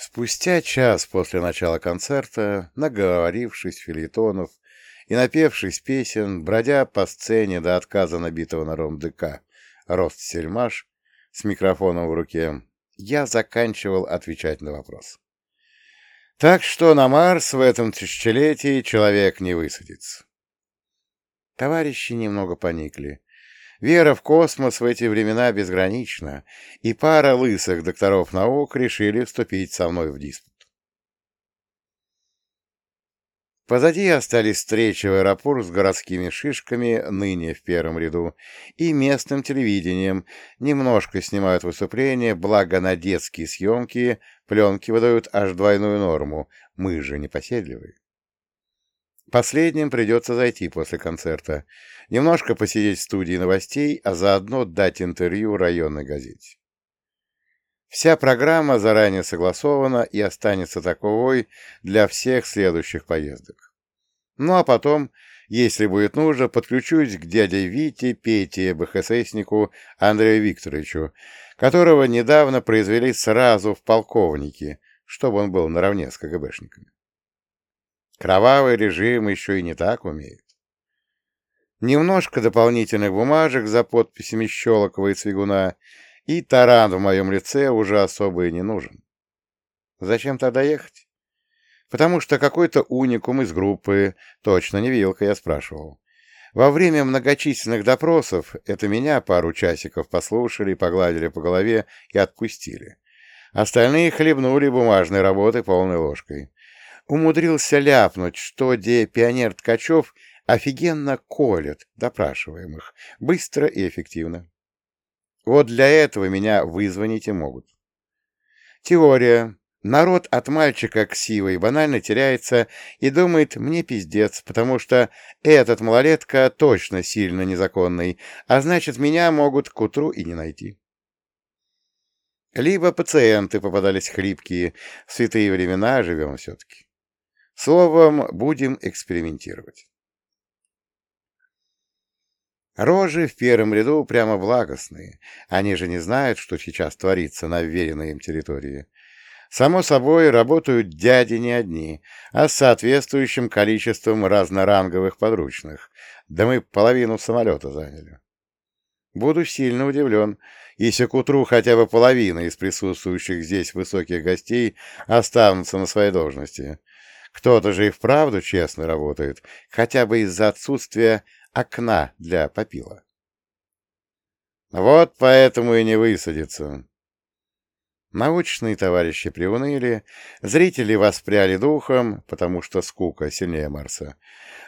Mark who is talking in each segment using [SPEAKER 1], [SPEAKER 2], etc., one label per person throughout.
[SPEAKER 1] Спустя час после начала концерта, наговорившись филитонов и напевшись песен, бродя по сцене до отказа набитого наром ДК Рост Сельмаш с микрофоном в руке, я заканчивал отвечать на вопрос. Так что на Марс в этом тысячелетии человек не высадится. Товарищи немного поникли. Вера в космос в эти времена безгранична, и пара лысых докторов наук решили вступить со мной в диспут. Позади остались встречи в аэропорт с городскими шишками, ныне в первом ряду, и местным телевидением. Немножко снимают выступления, благо на детские съемки пленки выдают аж двойную норму, мы же непоседливые. Последним придется зайти после концерта, немножко посидеть в студии новостей, а заодно дать интервью районной газете. Вся программа заранее согласована и останется таковой для всех следующих поездок. Ну а потом, если будет нужно, подключусь к дяде Вите, Пете, БХССнику Андрею Викторовичу, которого недавно произвели сразу в полковники, чтобы он был наравне с КГБшниками. Кровавый режим еще и не так умеет. Немножко дополнительных бумажек за подписями Щелокова и Цвигуна — и таран в моем лице уже особо и не нужен. Зачем тогда ехать? Потому что какой-то уникум из группы, точно не вилка, я спрашивал. Во время многочисленных допросов это меня пару часиков послушали, погладили по голове и отпустили. Остальные хлебнули бумажной работы полной ложкой. Умудрился ляпнуть, что где пионер Ткачев офигенно колет допрашиваемых, быстро и эффективно. Вот для этого меня вызвонить и могут. Теория. Народ от мальчика к сивой банально теряется и думает, мне пиздец, потому что этот малолетка точно сильно незаконный, а значит, меня могут к утру и не найти. Либо пациенты попадались хлипкие, в святые времена живем все-таки. Словом, будем экспериментировать. Рожи в первом ряду прямо благостные. Они же не знают, что сейчас творится на вверенной им территории. Само собой, работают дяди не одни, а с соответствующим количеством разноранговых подручных. Да мы половину самолета заняли. Буду сильно удивлен, если к утру хотя бы половина из присутствующих здесь высоких гостей останутся на своей должности. Кто-то же и вправду честно работает, хотя бы из-за отсутствия окна для попила. Вот поэтому и не высадится. Научные товарищи приуныли, зрители воспряли духом, потому что скука сильнее Марса.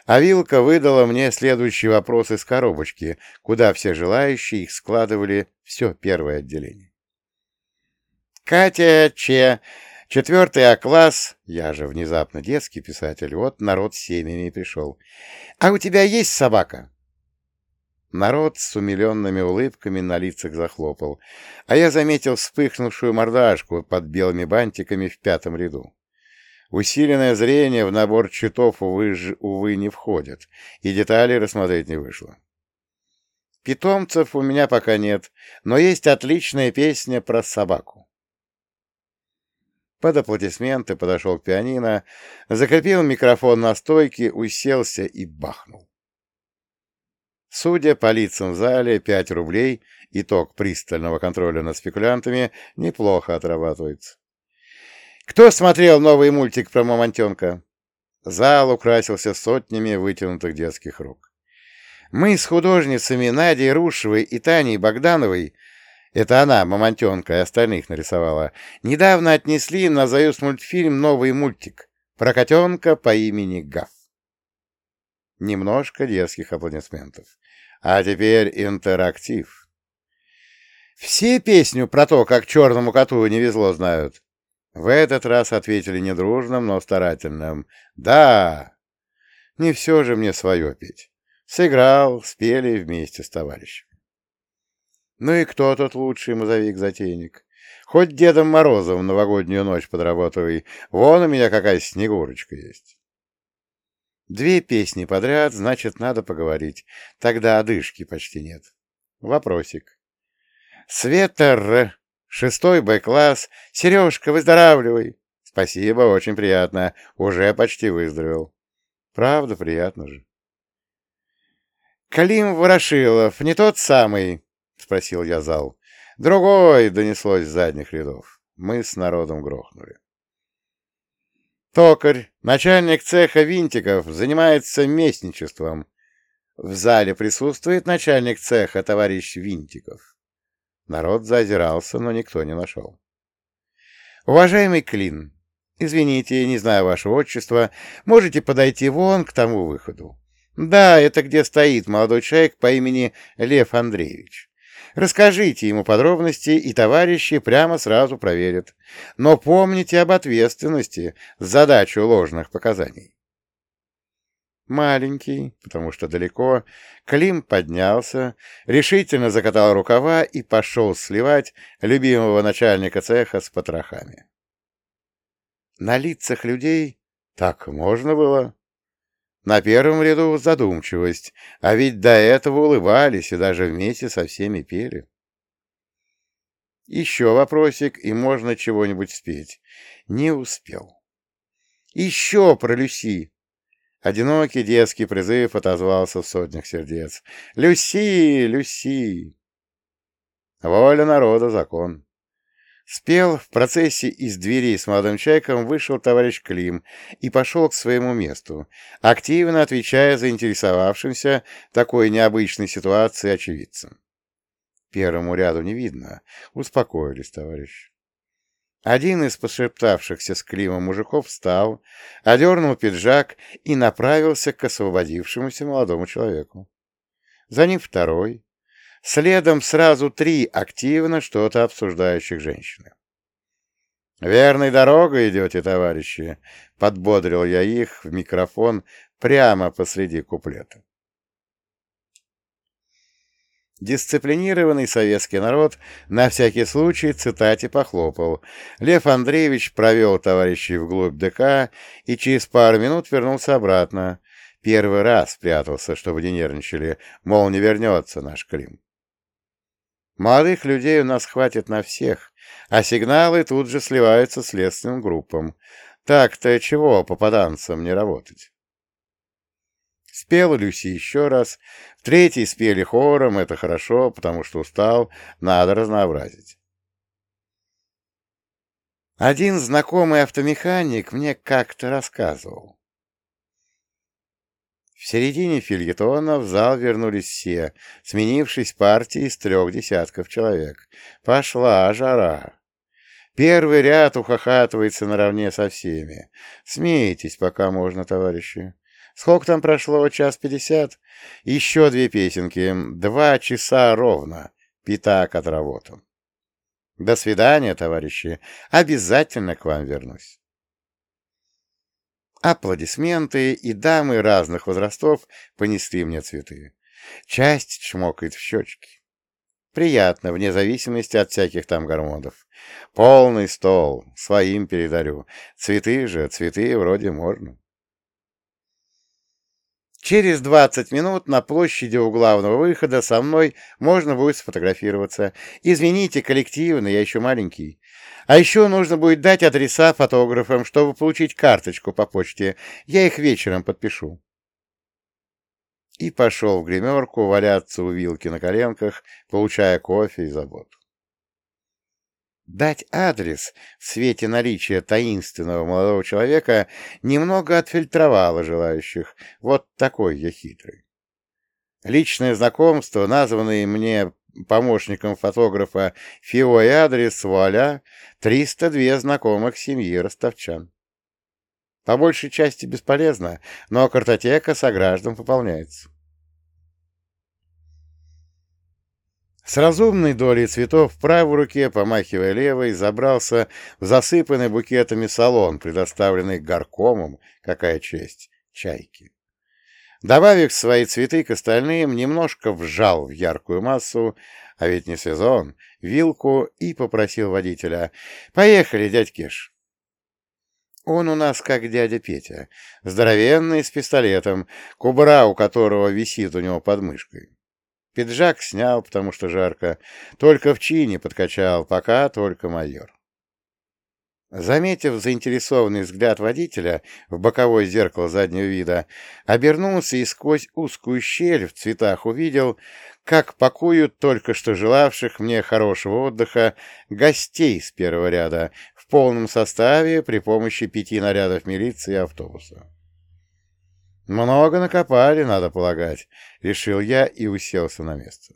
[SPEAKER 1] А Вилка выдала мне следующий вопрос из коробочки, куда все желающие их складывали все первое отделение. Катя Че, четвертый А-класс, я же внезапно детский писатель, вот народ с семьями пришел. А у тебя есть собака? Народ с умиленными улыбками на лицах захлопал, а я заметил вспыхнувшую мордашку под белыми бантиками в пятом ряду. Усиленное зрение в набор читов, увы, увы, не входит, и детали рассмотреть не вышло. Питомцев у меня пока нет, но есть отличная песня про собаку. Под аплодисменты подошел к пианино, закрепил микрофон на стойке, уселся и бахнул. Судя по лицам в зале, 5 рублей, итог пристального контроля над спекулянтами, неплохо отрабатывается. Кто смотрел новый мультик про мамонтенка? Зал украсился сотнями вытянутых детских рук. Мы с художницами Надей Рушевой и Таней Богдановой, это она, мамонтенка, и остальных нарисовала, недавно отнесли на Заюз мультфильм новый мультик про котенка по имени Гаф. Немножко детских аплодисментов. А теперь интерактив. Все песню про то, как черному коту не везло, знают. В этот раз ответили недружным, но старательным. Да, не все же мне свое петь. Сыграл, спели вместе с товарищем. Ну и кто тот лучший мозовик-затейник? Хоть Дедом Морозом новогоднюю ночь подрабатывай. Вон у меня какая снегурочка есть. Две песни подряд, значит, надо поговорить. Тогда одышки почти нет. Вопросик. Света Р. Шестой Б-класс. Сережка, выздоравливай. Спасибо, очень приятно. Уже почти выздоровел. Правда, приятно же. Калим Ворошилов, не тот самый? Спросил я зал. Другой донеслось с задних рядов. Мы с народом грохнули. Токарь, начальник цеха винтиков, занимается местничеством. В зале присутствует начальник цеха, товарищ Винтиков. Народ зазирался, но никто не нашел. Уважаемый Клин, извините, не знаю вашего отчества, можете подойти вон к тому выходу. Да, это где стоит молодой человек по имени Лев Андреевич. Расскажите ему подробности, и товарищи прямо сразу проверят. Но помните об ответственности за задачу ложных показаний. Маленький, потому что далеко, Клим поднялся, решительно закатал рукава и пошел сливать любимого начальника цеха с потрохами. На лицах людей так можно было. На первом ряду задумчивость, а ведь до этого улыбались и даже вместе со всеми пели. Еще вопросик, и можно чего-нибудь спеть. Не успел. Еще про Люси. Одинокий детский призыв отозвался в сотнях сердец. «Люси! Люси!» Воля народа — закон. Спел, в процессе из двери с молодым человеком вышел товарищ Клим и пошел к своему месту, активно отвечая заинтересовавшимся такой необычной ситуации очевидцам. Первому ряду не видно. Успокоились, товарищ. Один из пошептавшихся с Климом мужиков встал, одернул пиджак и направился к освободившемуся молодому человеку. За ним второй, Следом сразу три активно что-то обсуждающих женщины. «Верной дорогой идете, товарищи!» — подбодрил я их в микрофон прямо посреди куплета. Дисциплинированный советский народ на всякий случай цитате похлопал. Лев Андреевич провел товарищей вглубь ДК и через пару минут вернулся обратно. Первый раз спрятался, чтобы не нервничали, мол, не вернется наш Клим. Молодых людей у нас хватит на всех, а сигналы тут же сливаются следственным группам. Так-то чего попаданцам не работать? Спела Люси еще раз. В третий спели хором, это хорошо, потому что устал, надо разнообразить. Один знакомый автомеханик мне как-то рассказывал. В середине фильетона в зал вернулись все, сменившись партией из трех десятков человек. Пошла жара. Первый ряд ухахатывается наравне со всеми. Смейтесь, пока можно, товарищи. Сколько там прошло? Час пятьдесят? Еще две песенки. Два часа ровно. Пятак отработан. До свидания, товарищи. Обязательно к вам вернусь. Аплодисменты и дамы разных возрастов понесли мне цветы. Часть чмокает в щечки. Приятно, вне зависимости от всяких там гормонов. Полный стол, своим передарю. Цветы же, цветы вроде можно. Через двадцать минут на площади у главного выхода со мной можно будет сфотографироваться. Извините, коллективно, я еще маленький. А еще нужно будет дать адреса фотографам, чтобы получить карточку по почте. Я их вечером подпишу. И пошел в гримерку валяться у вилки на коленках, получая кофе и заботу. Дать адрес в свете наличия таинственного молодого человека немного отфильтровало желающих. Вот такой я хитрый. Личное знакомство, названное мне помощником фотографа Фио и адрес, вуаля, 302 знакомых семьи ростовчан. По большей части бесполезно, но картотека сограждан пополняется. С разумной долей цветов в правой руке, помахивая левой, забрался в засыпанный букетами салон, предоставленный горкомом, какая честь, чайки. Добавив свои цветы к остальным, немножко вжал в яркую массу, а ведь не сезон, вилку и попросил водителя «Поехали, дядь Киш». Он у нас как дядя Петя, здоровенный, с пистолетом, кубра у которого висит у него под мышкой. Пиджак снял, потому что жарко. Только в чине подкачал, пока только майор. Заметив заинтересованный взгляд водителя в боковое зеркало заднего вида, обернулся и сквозь узкую щель в цветах увидел, как пакуют только что желавших мне хорошего отдыха гостей с первого ряда в полном составе при помощи пяти нарядов милиции и автобуса. «Много накопали, надо полагать», — решил я и уселся на место.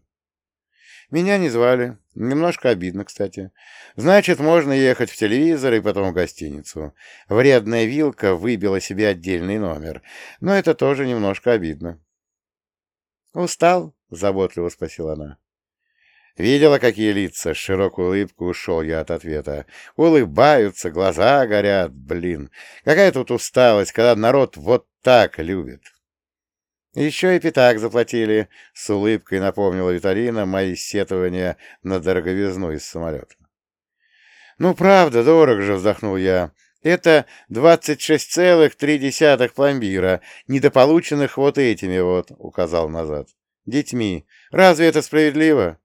[SPEAKER 1] Меня не звали. Немножко обидно, кстати. Значит, можно ехать в телевизор и потом в гостиницу. Вредная вилка выбила себе отдельный номер. Но это тоже немножко обидно. «Устал?» — заботливо спросила она. Видела, какие лица? С широкой улыбкой ушел я от ответа. Улыбаются, глаза горят. Блин, какая тут усталость, когда народ вот так любит. Еще и пятак заплатили, — с улыбкой напомнила Виталина мои сетования на дороговизну из самолета. Ну, правда, дорого же, — вздохнул я. Это двадцать шесть целых три десятых пломбира, недополученных вот этими вот, — указал назад, — детьми. Разве это справедливо?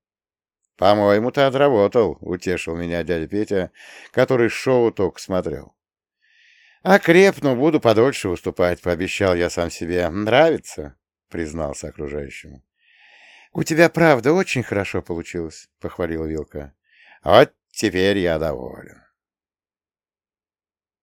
[SPEAKER 1] По-моему, ты отработал, — утешил меня дядя Петя, который шоу только смотрел. «Окрепну, буду подольше выступать», — пообещал я сам себе. «Нравится?» — признался окружающему. — У тебя, правда, очень хорошо получилось, — похвалила Вилка. — Вот теперь я доволен.